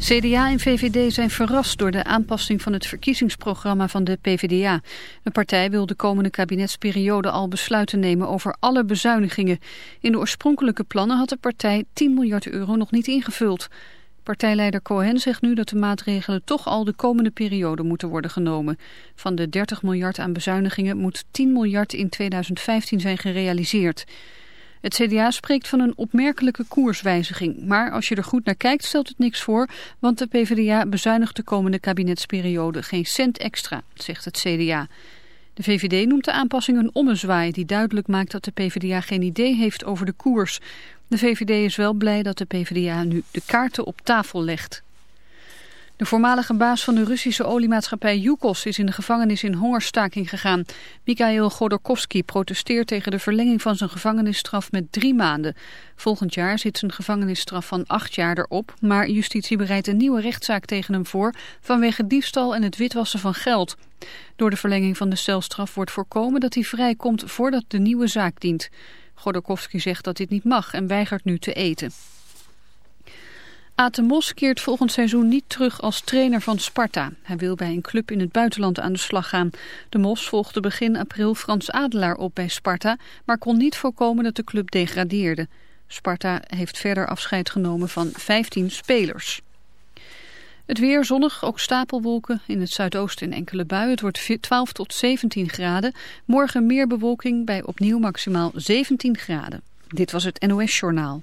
CDA en VVD zijn verrast door de aanpassing van het verkiezingsprogramma van de PvdA. De partij wil de komende kabinetsperiode al besluiten nemen over alle bezuinigingen. In de oorspronkelijke plannen had de partij 10 miljard euro nog niet ingevuld. Partijleider Cohen zegt nu dat de maatregelen toch al de komende periode moeten worden genomen. Van de 30 miljard aan bezuinigingen moet 10 miljard in 2015 zijn gerealiseerd. Het CDA spreekt van een opmerkelijke koerswijziging. Maar als je er goed naar kijkt stelt het niks voor, want de PvdA bezuinigt de komende kabinetsperiode geen cent extra, zegt het CDA. De VVD noemt de aanpassing een ommezwaai die duidelijk maakt dat de PvdA geen idee heeft over de koers. De VVD is wel blij dat de PvdA nu de kaarten op tafel legt. De voormalige baas van de Russische oliemaatschappij Yukos is in de gevangenis in hongerstaking gegaan. Mikhail Godorkovsky protesteert tegen de verlenging van zijn gevangenisstraf met drie maanden. Volgend jaar zit zijn gevangenisstraf van acht jaar erop, maar justitie bereidt een nieuwe rechtszaak tegen hem voor vanwege diefstal en het witwassen van geld. Door de verlenging van de celstraf wordt voorkomen dat hij vrijkomt voordat de nieuwe zaak dient. Godorkovsky zegt dat dit niet mag en weigert nu te eten. Aten Mos keert volgend seizoen niet terug als trainer van Sparta. Hij wil bij een club in het buitenland aan de slag gaan. De Mos volgde begin april Frans Adelaar op bij Sparta, maar kon niet voorkomen dat de club degradeerde. Sparta heeft verder afscheid genomen van 15 spelers. Het weer zonnig, ook stapelwolken. In het zuidoosten en enkele buien. Het wordt 12 tot 17 graden. Morgen meer bewolking bij opnieuw maximaal 17 graden. Dit was het NOS Journaal.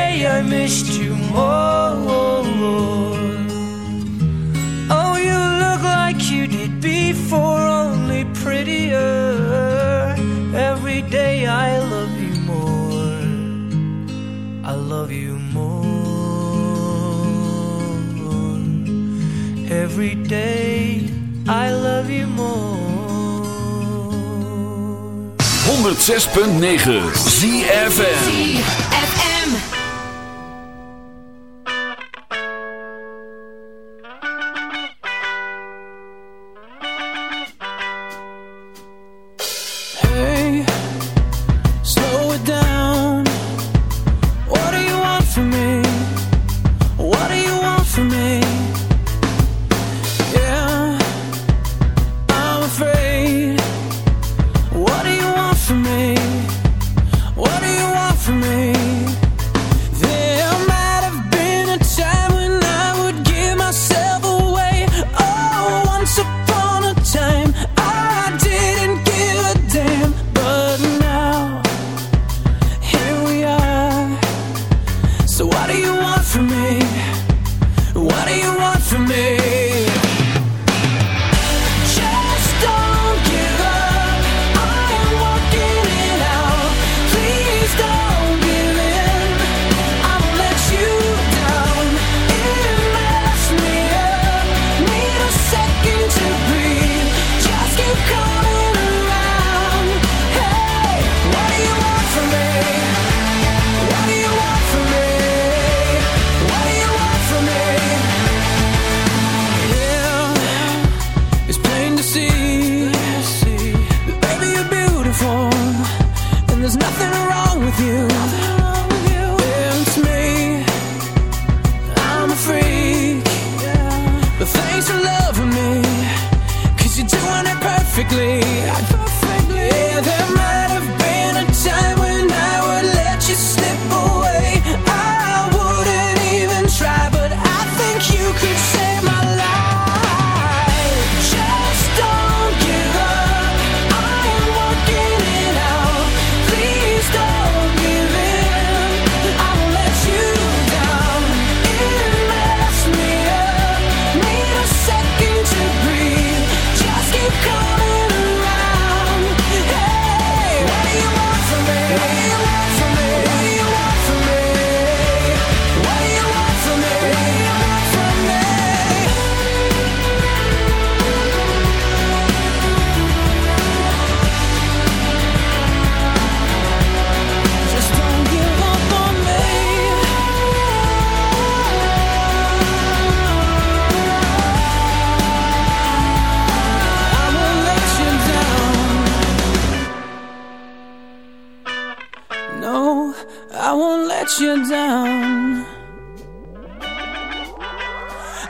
Every day I love you more. 106.9 ZFM.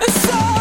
Al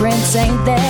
prince ain't there.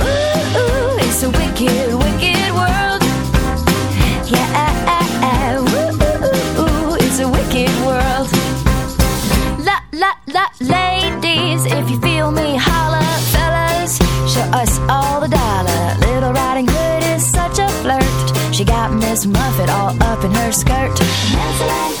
her skirt.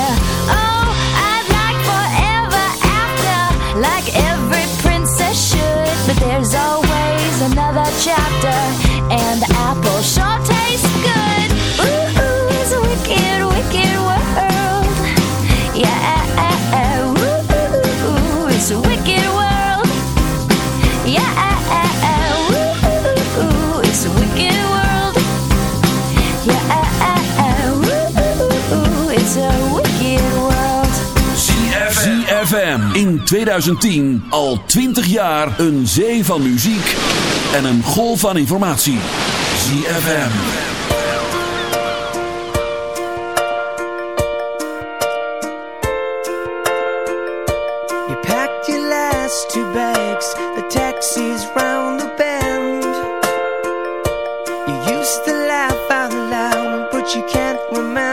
2010 al 20 jaar een zee van muziek en een golf van informatie. ZFM. You packed your last two bags, the taxi's round the bend. You used to laugh out loud, but you can't remember.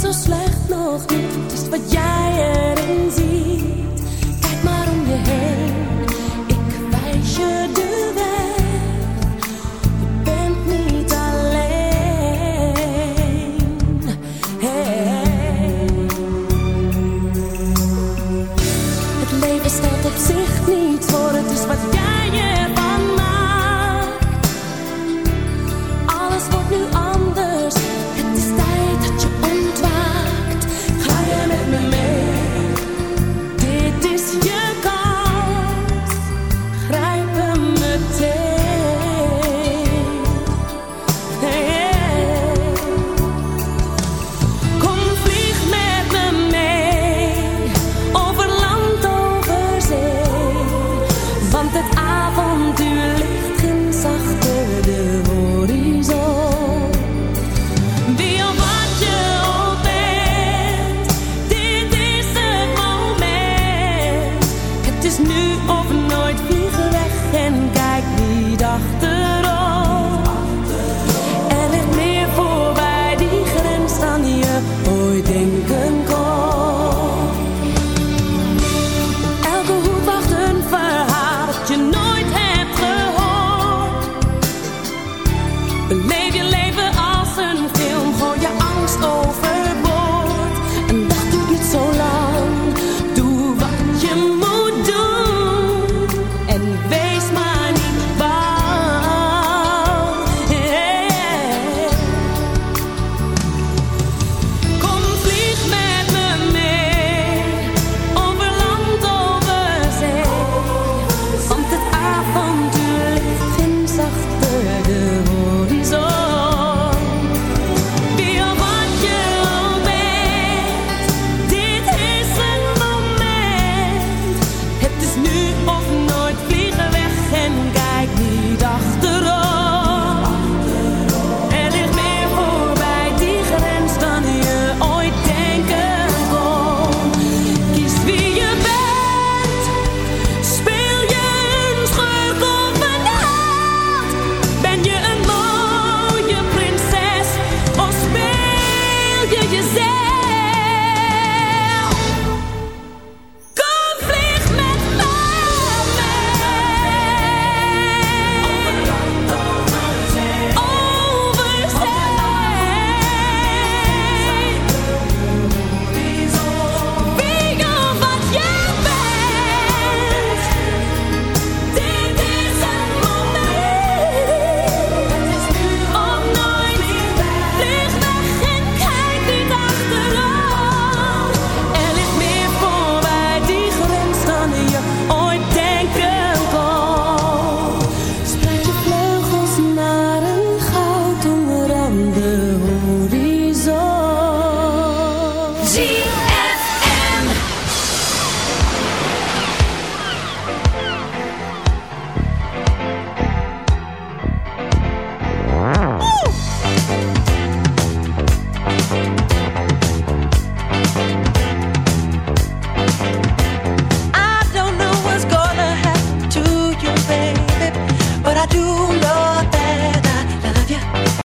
zo slecht nog niet. Het is wat jij erin ziet.